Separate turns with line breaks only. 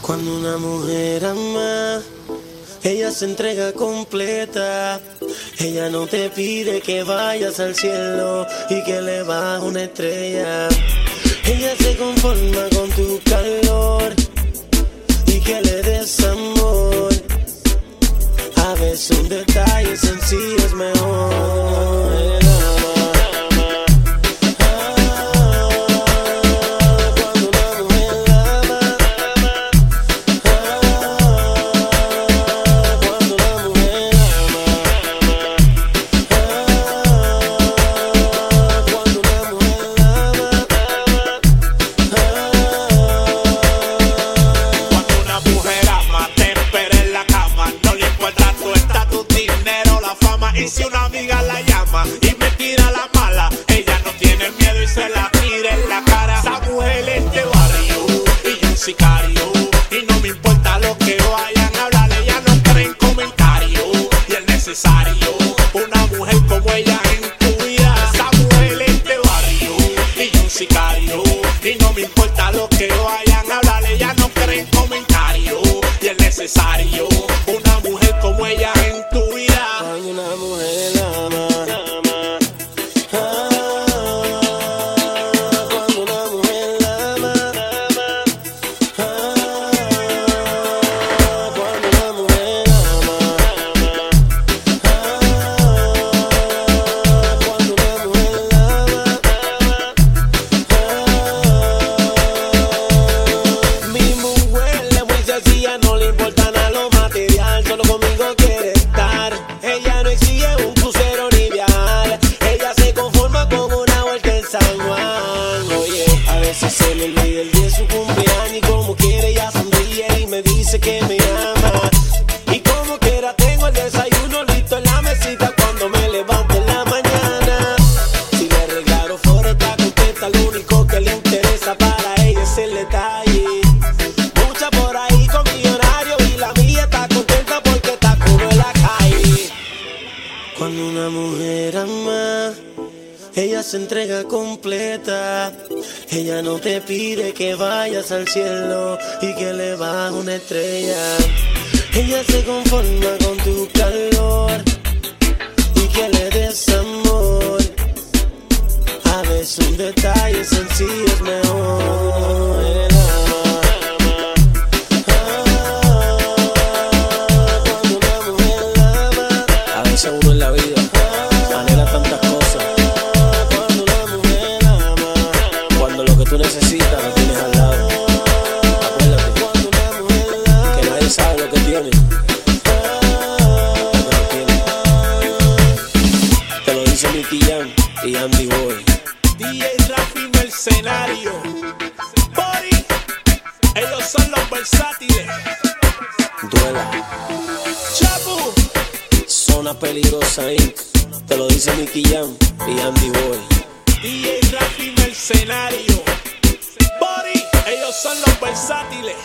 Cuando una mujer ama, ella se entrega completa. Ella no te pide que vayas al cielo y que le bajes una estrella. Ella se conforma con tu calor y que le des amor. A veces un detalle sencillo
amiga la llama y me tira la mala, ella no tiene miedo y se la tira en la cara. Esa mujer es de barrio y yo un sicario. Y no me importa lo que vayan a hablar, ella no cree en comentarios. Y es necesario una mujer como ella una mujer
un crucero ni ella se conforma con una vuelta en San Juan. Oye, a veces se le olvida el día de su cumpleaños y como quiere ella sonríe y me dice que me ama. Y como quiera tengo el desayuno listo en la mesita cuando me levanto en la mañana. Si le arreglaron fuera está contenta, lo único que le interesa para ella es el detalle. Cuando una mujer ama, ella se entrega completa. Ella no te pide que vayas al cielo y que le bajes una estrella. Ella se conforma con tu calor y que le des amor. A veces un detalle sencillo es mejor.
Uno en la vida anhela tantas cosas
cuando
lo que tú necesitas lo tienes al lado. Acuérdate que nadie sabe lo que tiene. hasta que lo tiene. Te lo dice Nicky Jam y Andy Boy.
DJ Rafi Mercenario.
Zona peligrosa Inc. Te lo dice Nicky Jam y Andy Boy.
DJ Rafi Mercenario. Body. Ellos son los versátiles.